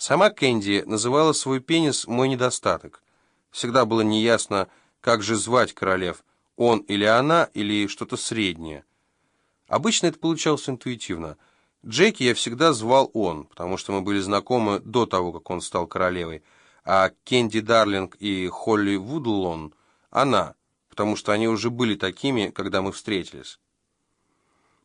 Сама Кэнди называла свой пенис «мой недостаток». Всегда было неясно, как же звать королев, он или она, или что-то среднее. Обычно это получалось интуитивно. Джеки я всегда звал он, потому что мы были знакомы до того, как он стал королевой, а Кэнди Дарлинг и Холли Вудлон — она, потому что они уже были такими, когда мы встретились.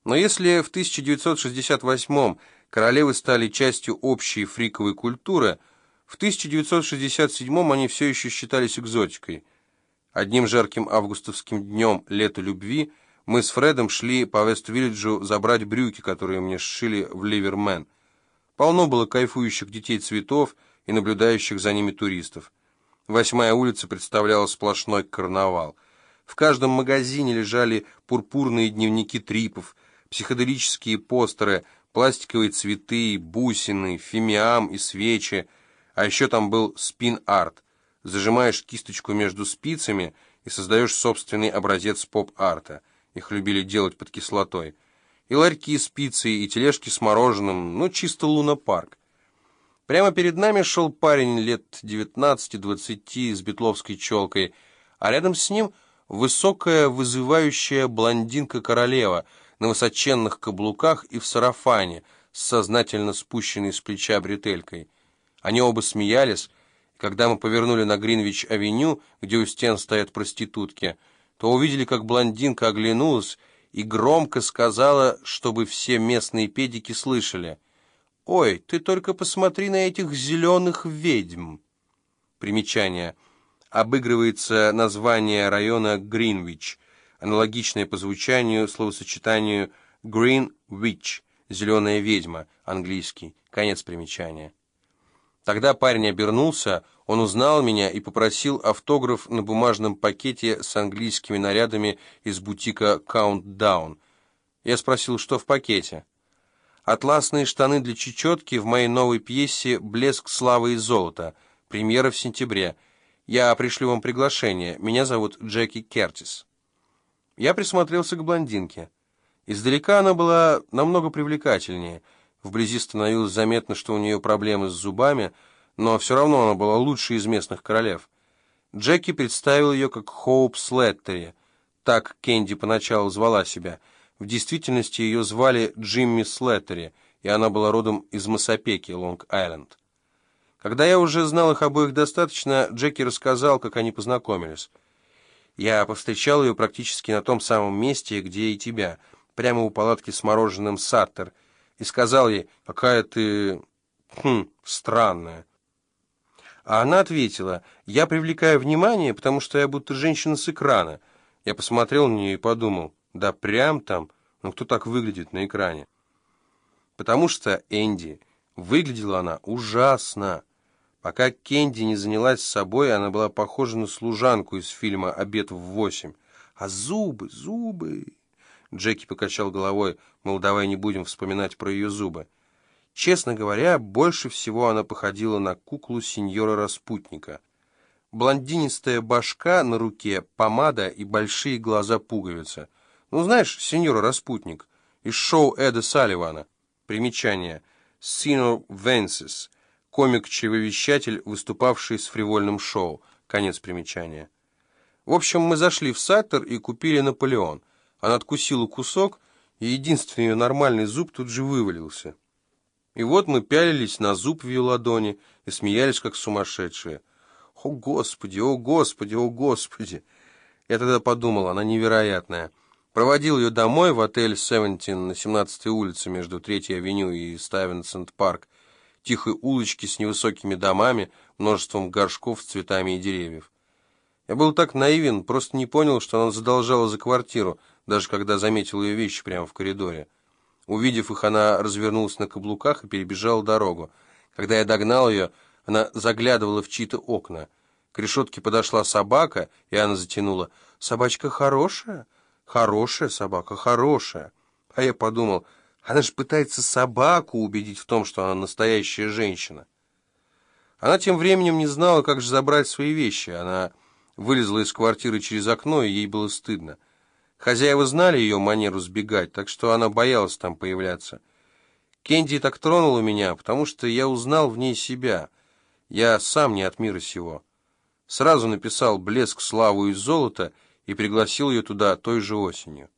Но если в 1968 королевы стали частью общей фриковой культуры, в 1967 они все еще считались экзотикой. Одним жарким августовским днем лета любви мы с Фредом шли по Вест-Виллиджу забрать брюки, которые мне сшили в Ливермен. Полно было кайфующих детей цветов и наблюдающих за ними туристов. Восьмая улица представляла сплошной карнавал. В каждом магазине лежали пурпурные дневники трипов, психоделические постеры, пластиковые цветы, бусины, фимиам и свечи, а еще там был спин-арт. Зажимаешь кисточку между спицами и создаешь собственный образец поп-арта. Их любили делать под кислотой. И ларьки с пиццей, и тележки с мороженым, ну, чисто луна-парк. Прямо перед нами шел парень лет 19-20 с бетловской челкой, а рядом с ним высокая, вызывающая блондинка-королева — на высоченных каблуках и в сарафане, с сознательно спущенной с плеча бретелькой. Они оба смеялись, и когда мы повернули на Гринвич-авеню, где у стен стоят проститутки, то увидели, как блондинка оглянулась и громко сказала, чтобы все местные педики слышали. «Ой, ты только посмотри на этих зеленых ведьм!» Примечание. Обыгрывается название района Гринвич – аналогичное по звучанию словосочетанию «green witch» — «зеленая ведьма», английский, конец примечания. Тогда парень обернулся, он узнал меня и попросил автограф на бумажном пакете с английскими нарядами из бутика Countdown. Я спросил, что в пакете. «Атласные штаны для чечетки в моей новой пьесе «Блеск славы и золота». Премьера в сентябре. Я пришлю вам приглашение. Меня зовут Джеки Кертис». Я присмотрелся к блондинке. Издалека она была намного привлекательнее. Вблизи становилось заметно, что у нее проблемы с зубами, но все равно она была лучшей из местных королев. Джеки представил ее как Хоуп Слеттери. Так Кенди поначалу звала себя. В действительности ее звали Джимми Слеттери, и она была родом из Массапеки, Лонг-Айленд. Когда я уже знал их обоих достаточно, Джеки рассказал, как они познакомились. Я повстречал ее практически на том самом месте, где и тебя, прямо у палатки с мороженым Саттер, и сказал ей, какая ты... хм, странная. А она ответила, я привлекаю внимание, потому что я будто женщина с экрана. Я посмотрел на нее и подумал, да прям там, ну кто так выглядит на экране? Потому что, Энди, выглядела она ужасно. Пока Кенди не занялась собой, она была похожа на служанку из фильма «Обед в восемь». А зубы, зубы... Джеки покачал головой, мол, давай не будем вспоминать про ее зубы. Честно говоря, больше всего она походила на куклу сеньора Распутника. Блондинистая башка на руке, помада и большие глаза пуговица. Ну, знаешь, сеньора Распутник, из шоу Эда Салливана. Примечание. Синор Венсис комик-чревовещатель, выступавший с фривольным шоу. Конец примечания. В общем, мы зашли в Саттер и купили Наполеон. Она откусила кусок, и единственный ее нормальный зуб тут же вывалился. И вот мы пялились на зуб в ее ладони и смеялись, как сумасшедшие. «О, Господи! О, Господи! О, Господи!» Я тогда подумал, она невероятная. Проводил ее домой в отель «Севентин» на 17-й улице между 3-й авеню и Ставенсенд-парк тихой улочки с невысокими домами, множеством горшков с цветами и деревьев. Я был так наивен, просто не понял, что она задолжала за квартиру, даже когда заметил ее вещи прямо в коридоре. Увидев их, она развернулась на каблуках и перебежала дорогу. Когда я догнал ее, она заглядывала в чьи-то окна. К решетке подошла собака, и она затянула. «Собачка хорошая? Хорошая собака, хорошая». А я подумал, она же пытается собаку убедить в том, что она настоящая женщина. Она тем временем не знала, как же забрать свои вещи. Она вылезла из квартиры через окно, и ей было стыдно. Хозяева знали ее манеру сбегать, так что она боялась там появляться. Кенди так тронула меня, потому что я узнал в ней себя. Я сам не от мира сего. Сразу написал «Блеск, славу и золото» и пригласил ее туда той же осенью.